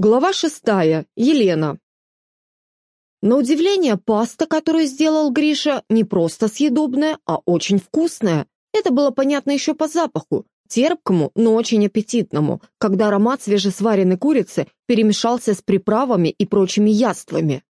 Глава шестая. Елена. На удивление, паста, которую сделал Гриша, не просто съедобная, а очень вкусная. Это было понятно еще по запаху, терпкому, но очень аппетитному, когда аромат свежесваренной курицы перемешался с приправами и прочими яствами.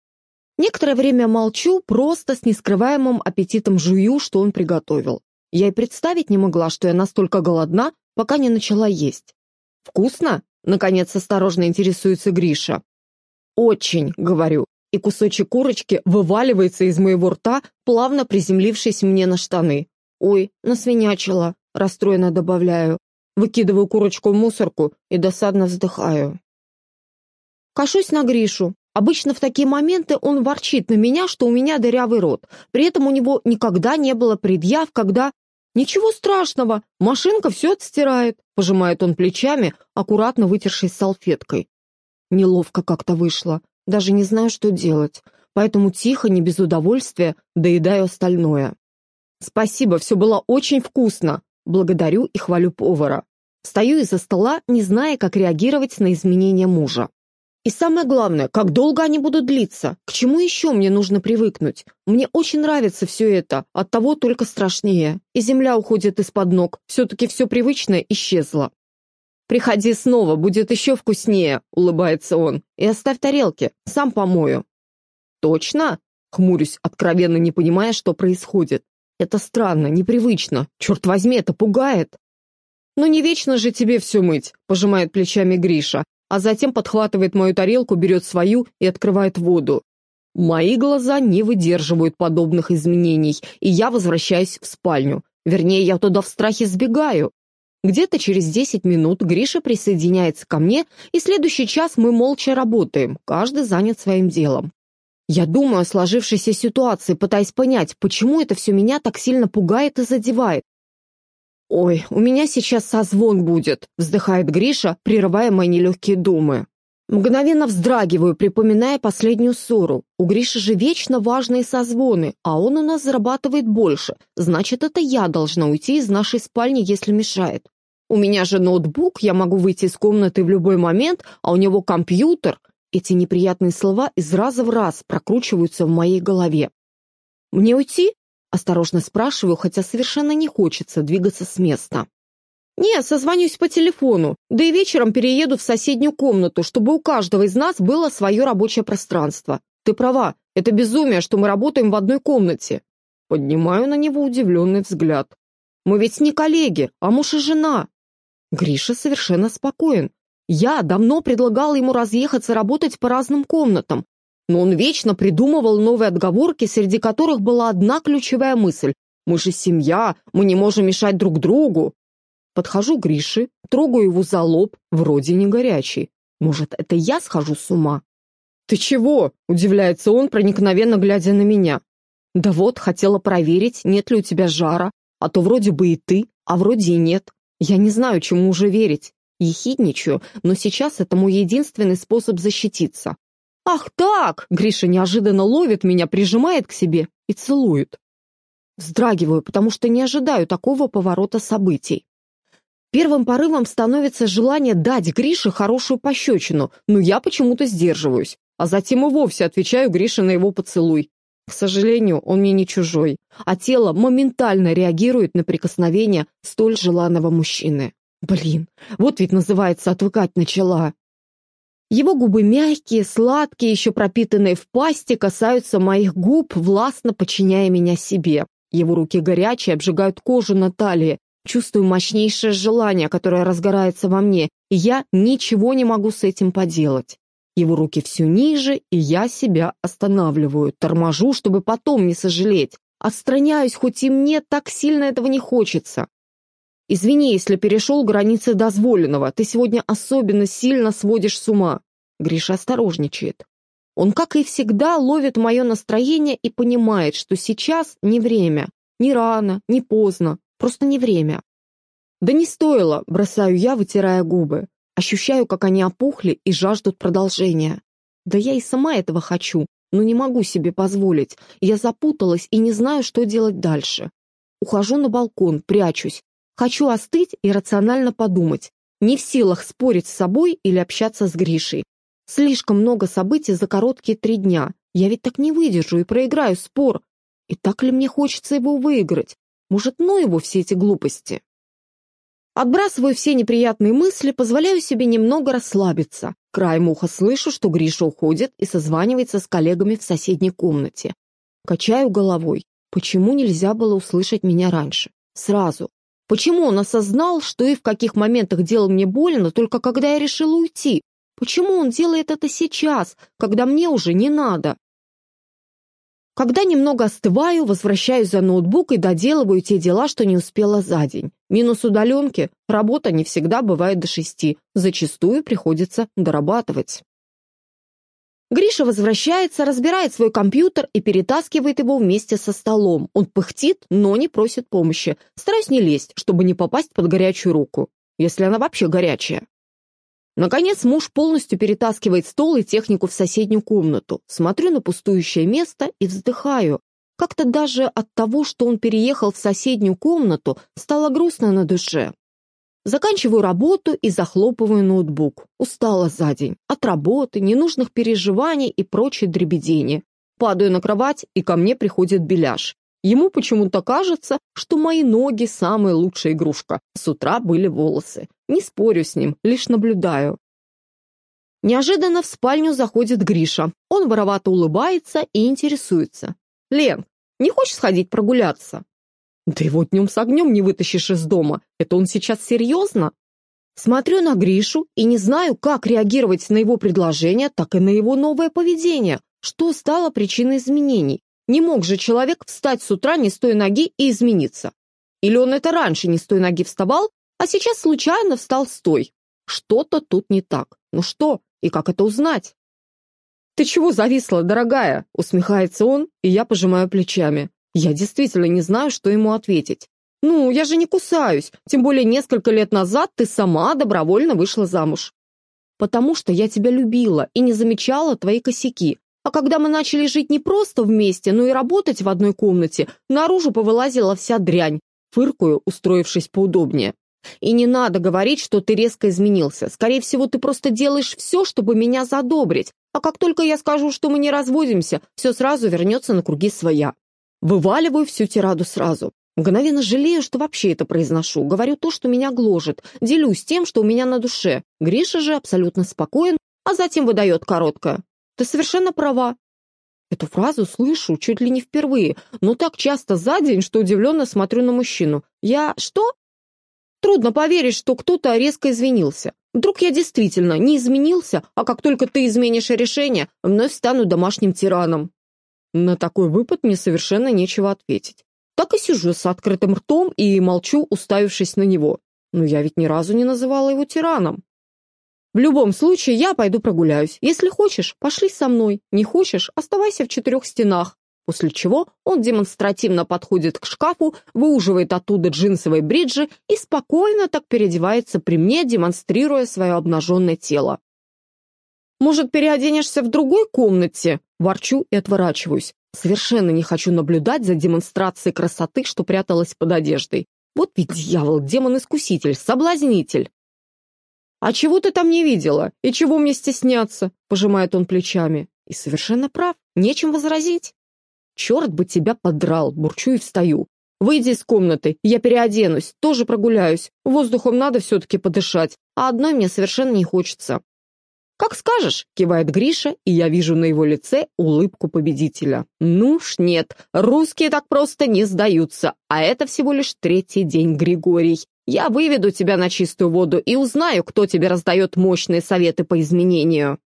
Некоторое время молчу, просто с нескрываемым аппетитом жую, что он приготовил. Я и представить не могла, что я настолько голодна, пока не начала есть. «Вкусно?» Наконец осторожно интересуется Гриша. «Очень», — говорю, и кусочек курочки вываливается из моего рта, плавно приземлившись мне на штаны. «Ой, насвинячила», — расстроенно добавляю. Выкидываю курочку в мусорку и досадно вздыхаю. Кашусь на Гришу. Обычно в такие моменты он ворчит на меня, что у меня дырявый рот. При этом у него никогда не было предъяв, когда «Ничего страшного, машинка все отстирает», — пожимает он плечами, аккуратно вытершись салфеткой. Неловко как-то вышло, даже не знаю, что делать, поэтому тихо, не без удовольствия, доедаю остальное. «Спасибо, все было очень вкусно», — благодарю и хвалю повара. Встаю из-за стола, не зная, как реагировать на изменения мужа. И самое главное, как долго они будут длиться? К чему еще мне нужно привыкнуть? Мне очень нравится все это, от того только страшнее. И земля уходит из-под ног, все-таки все привычное исчезло. «Приходи снова, будет еще вкуснее», — улыбается он. «И оставь тарелки, сам помою». «Точно?» — хмурюсь, откровенно не понимая, что происходит. «Это странно, непривычно. Черт возьми, это пугает». «Ну не вечно же тебе все мыть», — пожимает плечами Гриша, а затем подхватывает мою тарелку, берет свою и открывает воду. Мои глаза не выдерживают подобных изменений, и я возвращаюсь в спальню. Вернее, я туда в страхе сбегаю. Где-то через 10 минут Гриша присоединяется ко мне, и следующий час мы молча работаем, каждый занят своим делом. Я думаю о сложившейся ситуации, пытаясь понять, почему это все меня так сильно пугает и задевает. «Ой, у меня сейчас созвон будет», — вздыхает Гриша, прерывая мои нелегкие думы. Мгновенно вздрагиваю, припоминая последнюю ссору. У Гриши же вечно важные созвоны, а он у нас зарабатывает больше. Значит, это я должна уйти из нашей спальни, если мешает. У меня же ноутбук, я могу выйти из комнаты в любой момент, а у него компьютер. Эти неприятные слова из раза в раз прокручиваются в моей голове. «Мне уйти?» Осторожно спрашиваю, хотя совершенно не хочется двигаться с места. «Нет, созвонюсь по телефону, да и вечером перееду в соседнюю комнату, чтобы у каждого из нас было свое рабочее пространство. Ты права, это безумие, что мы работаем в одной комнате». Поднимаю на него удивленный взгляд. «Мы ведь не коллеги, а муж и жена». Гриша совершенно спокоен. Я давно предлагала ему разъехаться работать по разным комнатам, но он вечно придумывал новые отговорки, среди которых была одна ключевая мысль. «Мы же семья, мы не можем мешать друг другу». Подхожу к Грише, трогаю его за лоб, вроде не горячий. Может, это я схожу с ума? «Ты чего?» – удивляется он, проникновенно глядя на меня. «Да вот, хотела проверить, нет ли у тебя жара, а то вроде бы и ты, а вроде и нет. Я не знаю, чему уже верить. Ехидничаю, но сейчас это мой единственный способ защититься. «Ах так!» — Гриша неожиданно ловит меня, прижимает к себе и целует. Вздрагиваю, потому что не ожидаю такого поворота событий. Первым порывом становится желание дать Грише хорошую пощечину, но я почему-то сдерживаюсь, а затем и вовсе отвечаю Грише на его поцелуй. К сожалению, он мне не чужой, а тело моментально реагирует на прикосновение столь желанного мужчины. Блин, вот ведь называется «отвыкать начала». Его губы мягкие, сладкие, еще пропитанные в пасте, касаются моих губ, властно подчиняя меня себе. Его руки горячие, обжигают кожу на талии. Чувствую мощнейшее желание, которое разгорается во мне, и я ничего не могу с этим поделать. Его руки все ниже, и я себя останавливаю, торможу, чтобы потом не сожалеть. Отстраняюсь, хоть и мне так сильно этого не хочется. «Извини, если перешел границы дозволенного. Ты сегодня особенно сильно сводишь с ума». Гриша осторожничает. Он, как и всегда, ловит мое настроение и понимает, что сейчас не время. Не рано, не поздно, просто не время. «Да не стоило», — бросаю я, вытирая губы. Ощущаю, как они опухли и жаждут продолжения. Да я и сама этого хочу, но не могу себе позволить. Я запуталась и не знаю, что делать дальше. Ухожу на балкон, прячусь, Хочу остыть и рационально подумать. Не в силах спорить с собой или общаться с Гришей. Слишком много событий за короткие три дня. Я ведь так не выдержу и проиграю спор. И так ли мне хочется его выиграть? Может, ну его все эти глупости? Отбрасываю все неприятные мысли, позволяю себе немного расслабиться. Краем уха слышу, что Гриша уходит и созванивается с коллегами в соседней комнате. Качаю головой. Почему нельзя было услышать меня раньше? Сразу. Почему он осознал, что и в каких моментах делал мне больно, только когда я решила уйти? Почему он делает это сейчас, когда мне уже не надо? Когда немного остываю, возвращаюсь за ноутбук и доделываю те дела, что не успела за день. Минус удаленки – работа не всегда бывает до шести, зачастую приходится дорабатывать. Гриша возвращается, разбирает свой компьютер и перетаскивает его вместе со столом. Он пыхтит, но не просит помощи. Стараюсь не лезть, чтобы не попасть под горячую руку, если она вообще горячая. Наконец муж полностью перетаскивает стол и технику в соседнюю комнату. Смотрю на пустующее место и вздыхаю. Как-то даже от того, что он переехал в соседнюю комнату, стало грустно на душе. Заканчиваю работу и захлопываю ноутбук. Устала за день. От работы, ненужных переживаний и прочей дребедени. Падаю на кровать, и ко мне приходит Беляш. Ему почему-то кажется, что мои ноги – самая лучшая игрушка. С утра были волосы. Не спорю с ним, лишь наблюдаю. Неожиданно в спальню заходит Гриша. Он воровато улыбается и интересуется. «Лен, не хочешь сходить прогуляться?» «Да его днем с огнем не вытащишь из дома. Это он сейчас серьезно?» Смотрю на Гришу и не знаю, как реагировать на его предложение, так и на его новое поведение. Что стало причиной изменений? Не мог же человек встать с утра не с той ноги и измениться. Или он это раньше не с той ноги вставал, а сейчас случайно встал с той. Что-то тут не так. Ну что, и как это узнать? «Ты чего зависла, дорогая?» — усмехается он, и я пожимаю плечами. Я действительно не знаю, что ему ответить. «Ну, я же не кусаюсь, тем более несколько лет назад ты сама добровольно вышла замуж». «Потому что я тебя любила и не замечала твои косяки, а когда мы начали жить не просто вместе, но и работать в одной комнате, наружу повылазила вся дрянь, фыркую, устроившись поудобнее. И не надо говорить, что ты резко изменился. Скорее всего, ты просто делаешь все, чтобы меня задобрить. А как только я скажу, что мы не разводимся, все сразу вернется на круги своя. Вываливаю всю тираду сразу. Мгновенно жалею, что вообще это произношу. Говорю то, что меня гложет. Делюсь тем, что у меня на душе. Гриша же абсолютно спокоен, а затем выдает короткое. Ты совершенно права. Эту фразу слышу чуть ли не впервые, но так часто за день, что удивленно смотрю на мужчину. Я что? Трудно поверить, что кто-то резко извинился. Вдруг я действительно не изменился, а как только ты изменишь решение, вновь стану домашним тираном. На такой выпад мне совершенно нечего ответить. Так и сижу с открытым ртом и молчу, уставившись на него. Но я ведь ни разу не называла его тираном. В любом случае, я пойду прогуляюсь. Если хочешь, пошли со мной. Не хочешь, оставайся в четырех стенах. После чего он демонстративно подходит к шкафу, выуживает оттуда джинсовые бриджи и спокойно так переодевается при мне, демонстрируя свое обнаженное тело. «Может, переоденешься в другой комнате?» Ворчу и отворачиваюсь. Совершенно не хочу наблюдать за демонстрацией красоты, что пряталась под одеждой. Вот ведь дьявол, демон-искуситель, соблазнитель. «А чего ты там не видела? И чего мне стесняться?» — пожимает он плечами. И совершенно прав, нечем возразить. «Черт бы тебя подрал!» — бурчу и встаю. «Выйди из комнаты, я переоденусь, тоже прогуляюсь. Воздухом надо все-таки подышать, а одной мне совершенно не хочется». «Как скажешь», — кивает Гриша, и я вижу на его лице улыбку победителя. «Ну ж нет, русские так просто не сдаются, а это всего лишь третий день, Григорий. Я выведу тебя на чистую воду и узнаю, кто тебе раздает мощные советы по изменению.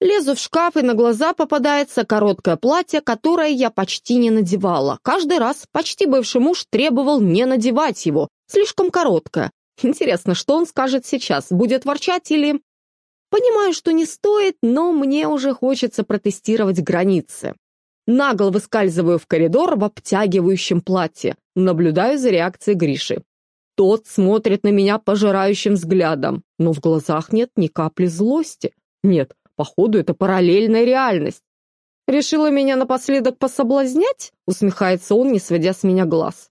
Лезу в шкаф, и на глаза попадается короткое платье, которое я почти не надевала. Каждый раз почти бывший муж требовал не надевать его. Слишком короткое. Интересно, что он скажет сейчас? Будет ворчать или... Понимаю, что не стоит, но мне уже хочется протестировать границы. Нагло выскальзываю в коридор в обтягивающем платье. Наблюдаю за реакцией Гриши. Тот смотрит на меня пожирающим взглядом, но в глазах нет ни капли злости. Нет, походу, это параллельная реальность. «Решила меня напоследок пособлазнять?» усмехается он, не сводя с меня глаз.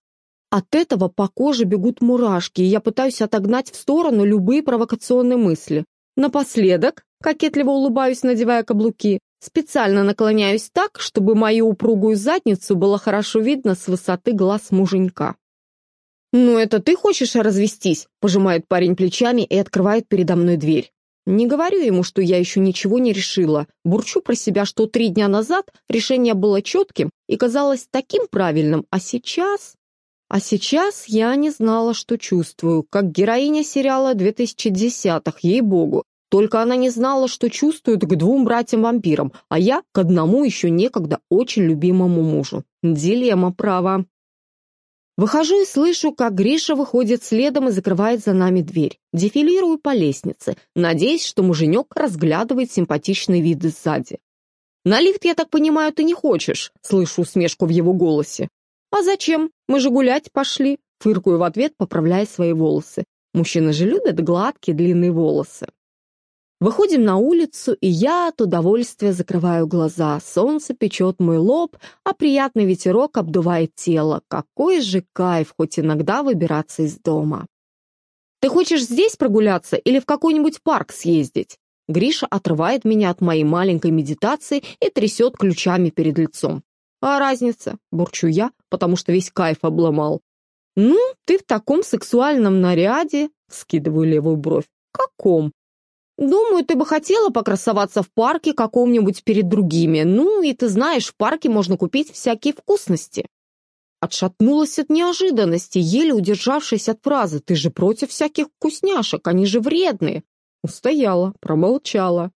От этого по коже бегут мурашки, и я пытаюсь отогнать в сторону любые провокационные мысли. Напоследок Кокетливо улыбаюсь, надевая каблуки. Специально наклоняюсь так, чтобы мою упругую задницу было хорошо видно с высоты глаз муженька. «Ну, это ты хочешь развестись?» — пожимает парень плечами и открывает передо мной дверь. Не говорю ему, что я еще ничего не решила. Бурчу про себя, что три дня назад решение было четким и казалось таким правильным, а сейчас... А сейчас я не знала, что чувствую, как героиня сериала 2010-х, ей-богу. Только она не знала, что чувствует к двум братьям-вампирам, а я к одному еще некогда очень любимому мужу. Дилемма, права. Выхожу и слышу, как Гриша выходит следом и закрывает за нами дверь. Дефилирую по лестнице, надеясь, что муженек разглядывает симпатичные виды сзади. «На лифт, я так понимаю, ты не хочешь?» Слышу усмешку в его голосе. «А зачем? Мы же гулять пошли!» Фыркую в ответ, поправляя свои волосы. Мужчины же любят гладкие длинные волосы. Выходим на улицу, и я от удовольствия закрываю глаза. Солнце печет мой лоб, а приятный ветерок обдувает тело. Какой же кайф хоть иногда выбираться из дома. «Ты хочешь здесь прогуляться или в какой-нибудь парк съездить?» Гриша отрывает меня от моей маленькой медитации и трясет ключами перед лицом. «А разница?» – бурчу я, потому что весь кайф обломал. «Ну, ты в таком сексуальном наряде», – скидываю левую бровь. «Каком?» «Думаю, ты бы хотела покрасоваться в парке каком-нибудь перед другими. Ну, и ты знаешь, в парке можно купить всякие вкусности». Отшатнулась от неожиданности, еле удержавшись от фразы «Ты же против всяких вкусняшек, они же вредные». Устояла, промолчала.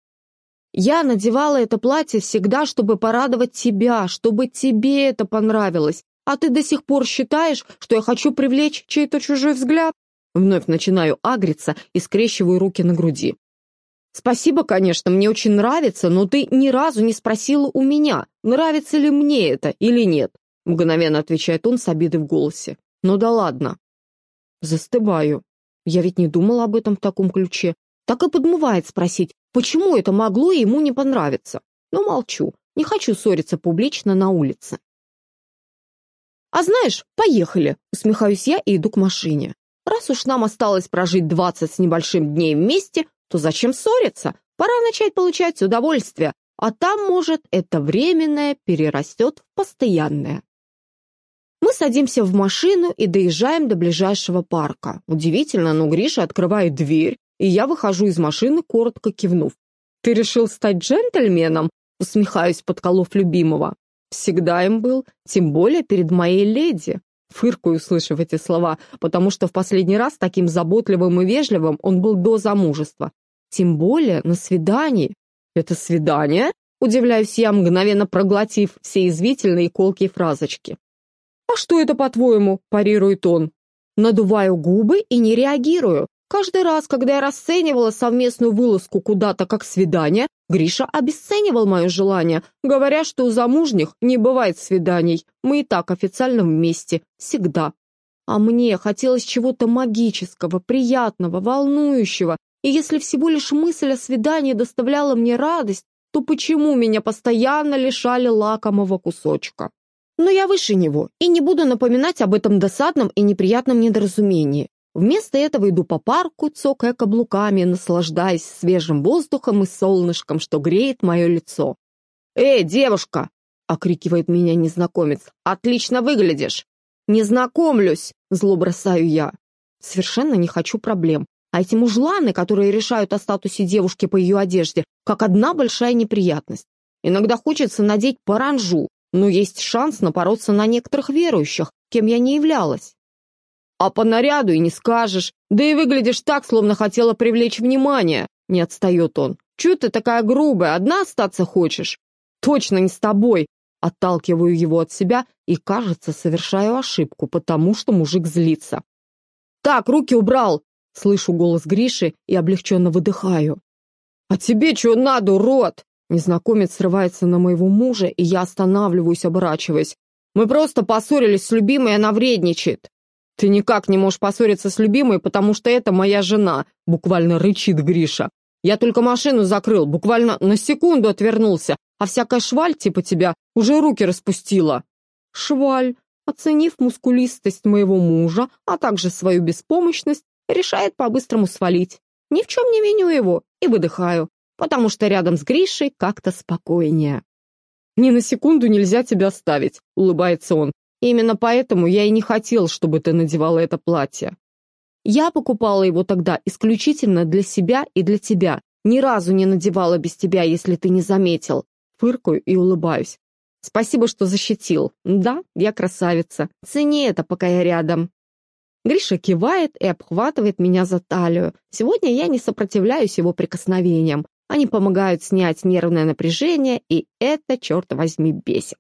«Я надевала это платье всегда, чтобы порадовать тебя, чтобы тебе это понравилось. А ты до сих пор считаешь, что я хочу привлечь чей-то чужой взгляд?» Вновь начинаю агриться и скрещиваю руки на груди. Спасибо, конечно, мне очень нравится, но ты ни разу не спросила у меня, нравится ли мне это или нет. Мгновенно отвечает он с обидой в голосе. Ну да ладно. Застываю. Я ведь не думала об этом в таком ключе. Так и подмывает спросить, почему это могло ему не понравиться. Но молчу. Не хочу ссориться публично на улице. «А знаешь, поехали!» — усмехаюсь я и иду к машине. Раз уж нам осталось прожить двадцать с небольшим дней вместе, то зачем ссориться? Пора начать получать удовольствие, а там, может, это временное перерастет в постоянное. Мы садимся в машину и доезжаем до ближайшего парка. Удивительно, но Гриша открывает дверь, и я выхожу из машины, коротко кивнув. «Ты решил стать джентльменом?» Усмехаюсь, подколов любимого. «Всегда им был, тем более перед моей леди». Фыркаю, услышав эти слова, потому что в последний раз таким заботливым и вежливым он был до замужества. Тем более на свидании. Это свидание? Удивляюсь я, мгновенно проглотив все извительные и колкие фразочки. «А что это, по-твоему?» – парирует он. Надуваю губы и не реагирую. Каждый раз, когда я расценивала совместную вылазку куда-то как свидание, Гриша обесценивал мое желание, говоря, что у замужних не бывает свиданий. Мы и так официально вместе. Всегда. А мне хотелось чего-то магического, приятного, волнующего. И если всего лишь мысль о свидании доставляла мне радость, то почему меня постоянно лишали лакомого кусочка? Но я выше него и не буду напоминать об этом досадном и неприятном недоразумении. Вместо этого иду по парку, цокая каблуками, наслаждаясь свежим воздухом и солнышком, что греет мое лицо. «Эй, девушка!» — окрикивает меня незнакомец. «Отлично выглядишь!» «Не знакомлюсь!» — зло бросаю я. Совершенно не хочу проблем. А эти мужланы, которые решают о статусе девушки по ее одежде, как одна большая неприятность. Иногда хочется надеть паранжу, но есть шанс напороться на некоторых верующих, кем я не являлась. А по наряду и не скажешь. Да и выглядишь так, словно хотела привлечь внимание. Не отстает он. Чего ты такая грубая? Одна остаться хочешь? Точно не с тобой. Отталкиваю его от себя и, кажется, совершаю ошибку, потому что мужик злится. «Так, руки убрал!» Слышу голос Гриши и облегченно выдыхаю. «А тебе что надо, урод?» Незнакомец срывается на моего мужа, и я останавливаюсь, оборачиваясь. «Мы просто поссорились с любимой, она вредничает». «Ты никак не можешь поссориться с любимой, потому что это моя жена», — буквально рычит Гриша. «Я только машину закрыл, буквально на секунду отвернулся, а всякая шваль типа тебя уже руки распустила». Шваль, оценив мускулистость моего мужа, а также свою беспомощность, решает по-быстрому свалить. Ни в чем не виню его и выдыхаю. потому что рядом с Гришей как-то спокойнее. «Ни на секунду нельзя тебя оставить», — улыбается он. «Именно поэтому я и не хотел, чтобы ты надевала это платье. Я покупала его тогда исключительно для себя и для тебя. Ни разу не надевала без тебя, если ты не заметил. Фыркаю и улыбаюсь. Спасибо, что защитил. Да, я красавица. Цени это, пока я рядом. Гриша кивает и обхватывает меня за талию. Сегодня я не сопротивляюсь его прикосновениям. Они помогают снять нервное напряжение, и это, черт возьми, бесит.